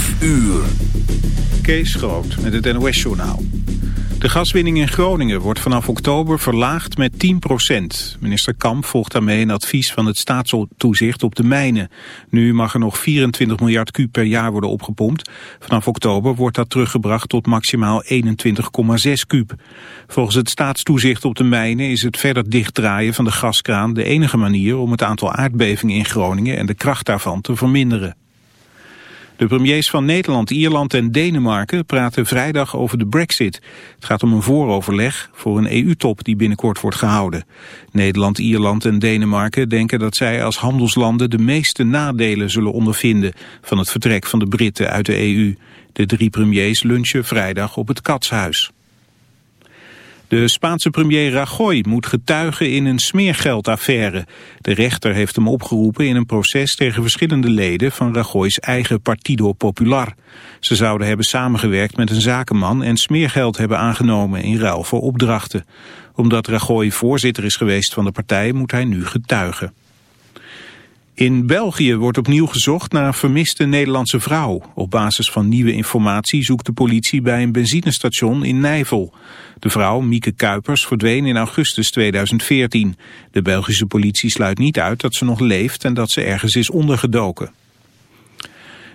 5 uur. Kees Groot met het NOS-journaal. De gaswinning in Groningen wordt vanaf oktober verlaagd met 10% Minister Kamp volgt daarmee een advies van het staatstoezicht op de mijnen. Nu mag er nog 24 miljard kuub per jaar worden opgepompt. Vanaf oktober wordt dat teruggebracht tot maximaal 21,6 kuub. Volgens het staatstoezicht op de mijnen is het verder dichtdraaien van de gaskraan de enige manier om het aantal aardbevingen in Groningen en de kracht daarvan te verminderen. De premiers van Nederland, Ierland en Denemarken praten vrijdag over de brexit. Het gaat om een vooroverleg voor een EU-top die binnenkort wordt gehouden. Nederland, Ierland en Denemarken denken dat zij als handelslanden de meeste nadelen zullen ondervinden van het vertrek van de Britten uit de EU. De drie premiers lunchen vrijdag op het Katshuis. De Spaanse premier Rajoy moet getuigen in een smeergeldaffaire. De rechter heeft hem opgeroepen in een proces tegen verschillende leden van Rajoy's eigen Partido Popular. Ze zouden hebben samengewerkt met een zakenman en smeergeld hebben aangenomen in ruil voor opdrachten. Omdat Rajoy voorzitter is geweest van de partij moet hij nu getuigen. In België wordt opnieuw gezocht naar een vermiste Nederlandse vrouw. Op basis van nieuwe informatie zoekt de politie bij een benzinestation in Nijvel. De vrouw, Mieke Kuipers, verdween in augustus 2014. De Belgische politie sluit niet uit dat ze nog leeft en dat ze ergens is ondergedoken.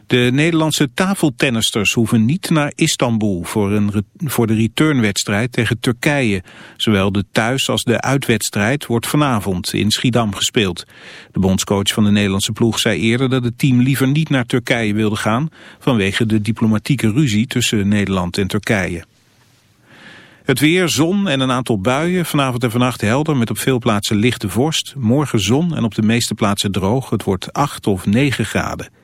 De Nederlandse tafeltennisters hoeven niet naar Istanbul voor, een, voor de returnwedstrijd tegen Turkije. Zowel de thuis- als de uitwedstrijd wordt vanavond in Schiedam gespeeld. De bondscoach van de Nederlandse ploeg zei eerder dat het team liever niet naar Turkije wilde gaan... vanwege de diplomatieke ruzie tussen Nederland en Turkije. Het weer, zon en een aantal buien. Vanavond en vannacht helder met op veel plaatsen lichte vorst. Morgen zon en op de meeste plaatsen droog. Het wordt 8 of 9 graden.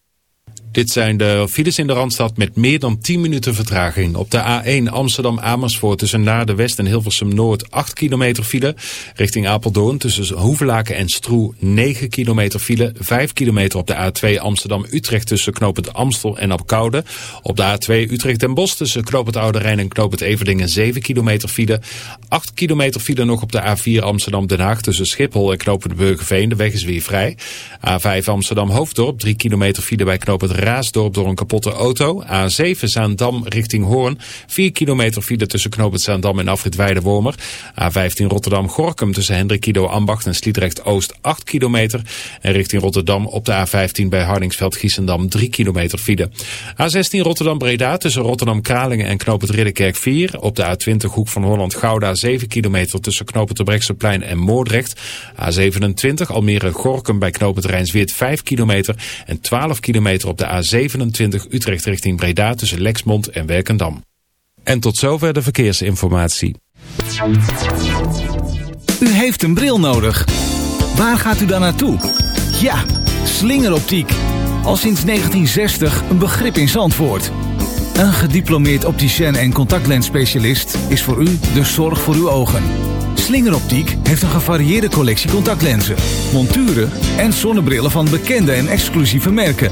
Dit zijn de files in de Randstad met meer dan 10 minuten vertraging. Op de A1 Amsterdam-Amersfoort tussen Naarden West en Hilversum Noord 8 kilometer file. Richting Apeldoorn tussen Hoevelaken en Stroe 9 kilometer file. 5 kilometer op de A2 Amsterdam-Utrecht tussen Knopend Amstel en Apkoude. Op de A2 Utrecht en Bos tussen Knopend Oude Rijn en Knopend Everdingen 7 kilometer file. 8 kilometer file nog op de A4 Amsterdam-Den Haag tussen Schiphol en Knopend Burgerveen. De weg is weer vrij. A5 Amsterdam-Hoofddorp 3 kilometer file bij Knopend Raasdorp door een kapotte auto. A7 Zaandam richting Hoorn. 4 kilometer file tussen knooppunt Zaandam en afrit Weidewormer. A15 Rotterdam-Gorkum tussen Hendrikido Ambacht en Sliedrecht-Oost 8 kilometer. En richting Rotterdam op de A15 bij Hardingsveld-Giessendam 3 kilometer file. A16 Rotterdam-Breda tussen Rotterdam-Kralingen en knooppunt Ridderkerk 4. Op de A20 Hoek van Holland-Gouda 7 kilometer tussen knooppunt de Brekselplein en Moordrecht. A27 Almere-Gorkum bij knooppunt Rijnsweert 5 kilometer. En 12 kilometer op de A27 Utrecht richting Breda tussen Lexmond en Werkendam. En tot zover de verkeersinformatie. U heeft een bril nodig. Waar gaat u dan naartoe? Ja, slingeroptiek. Al sinds 1960 een begrip in Zandvoort. Een gediplomeerd opticien en contactlensspecialist is voor u de zorg voor uw ogen. Slingeroptiek heeft een gevarieerde collectie contactlenzen, monturen en zonnebrillen van bekende en exclusieve merken.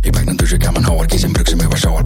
ik ben een douche, ik heb mijn haar, kies een in ze.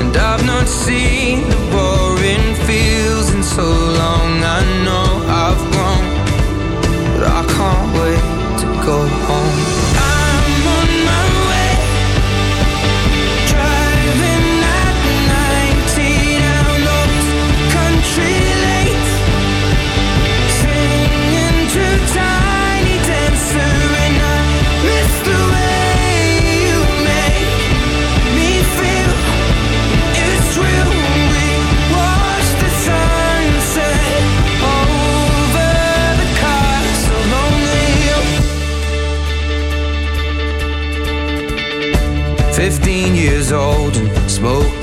And I've not seen the roaring fields in so long, I know.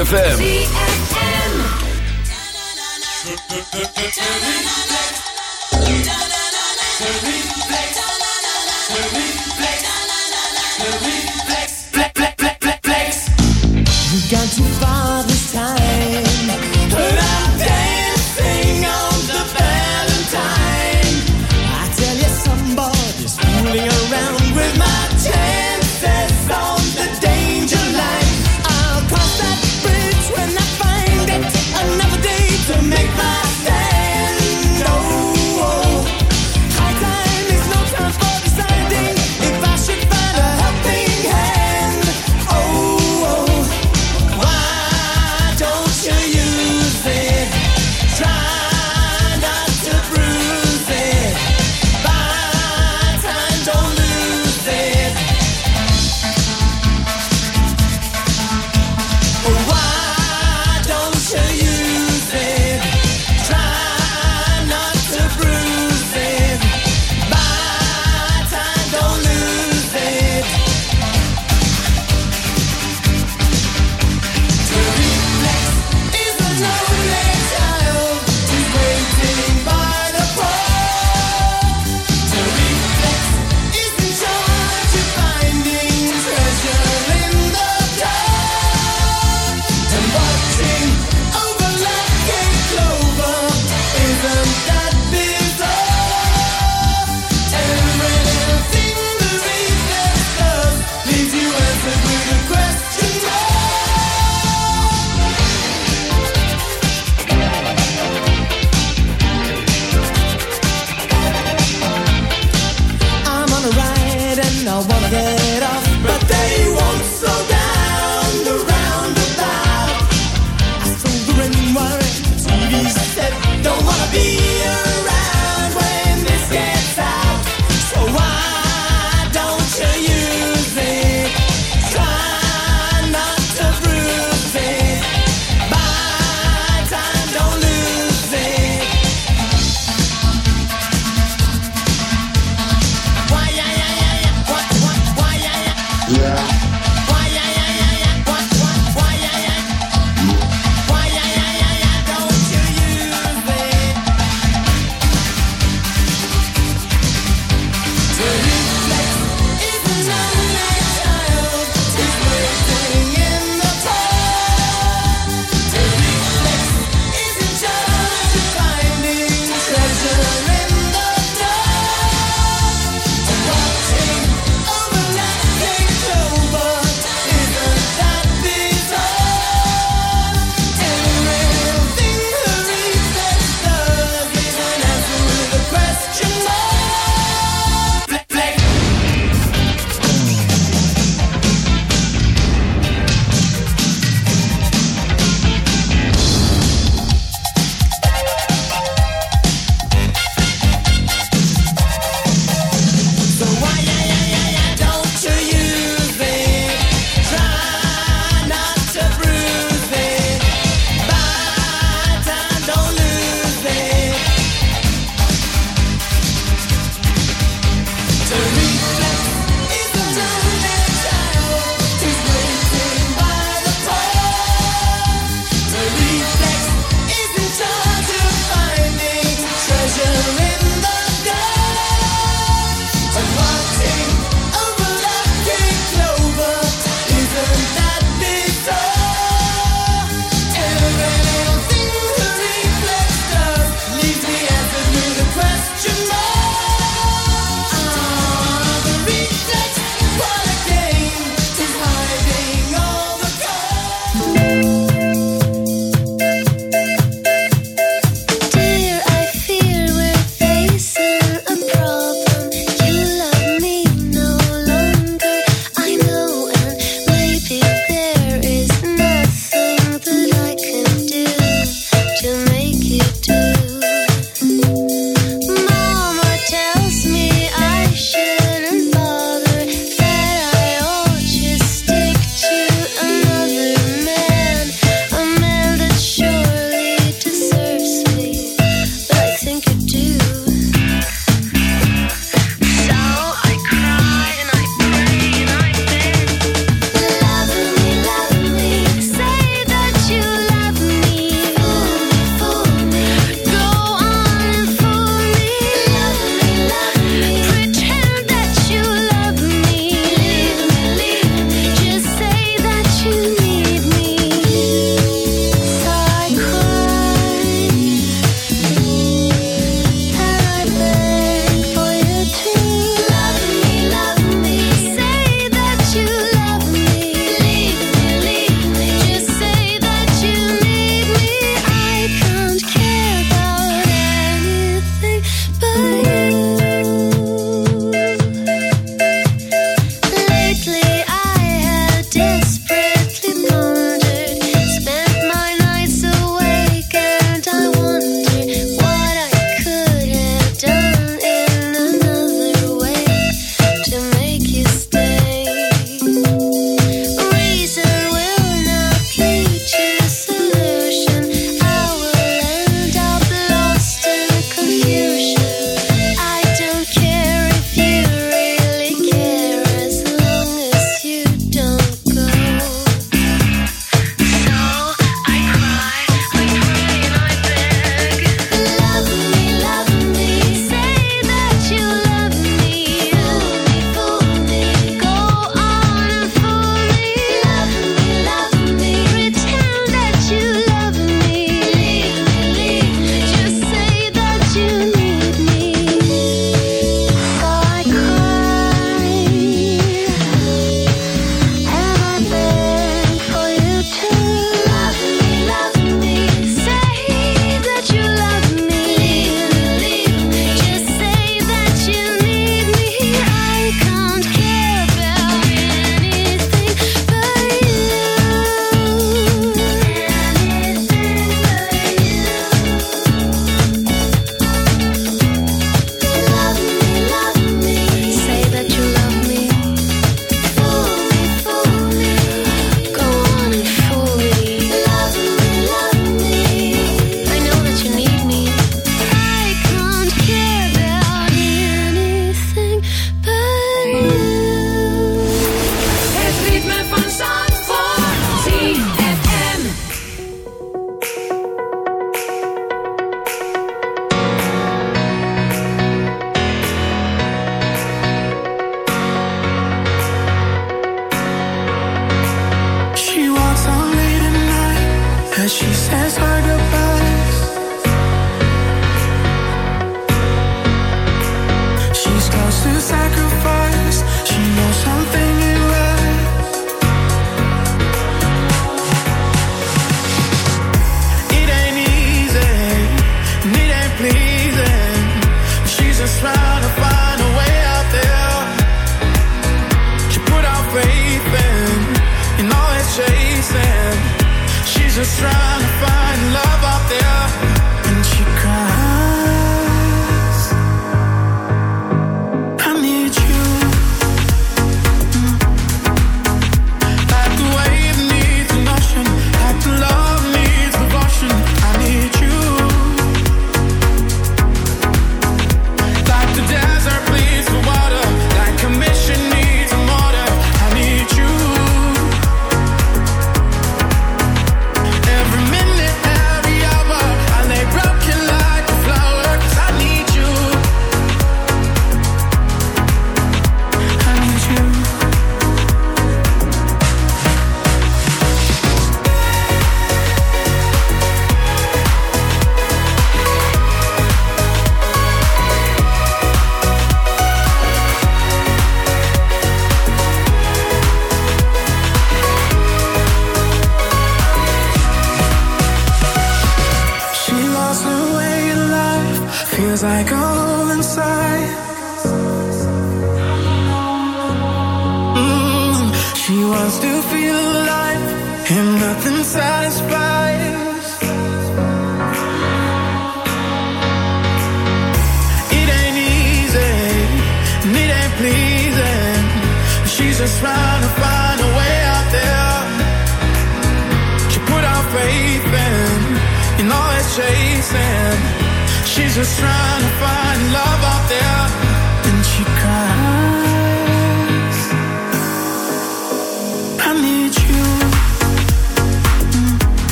ZFM.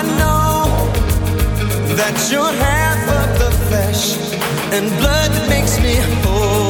I know that you're half of the flesh and blood that makes me whole.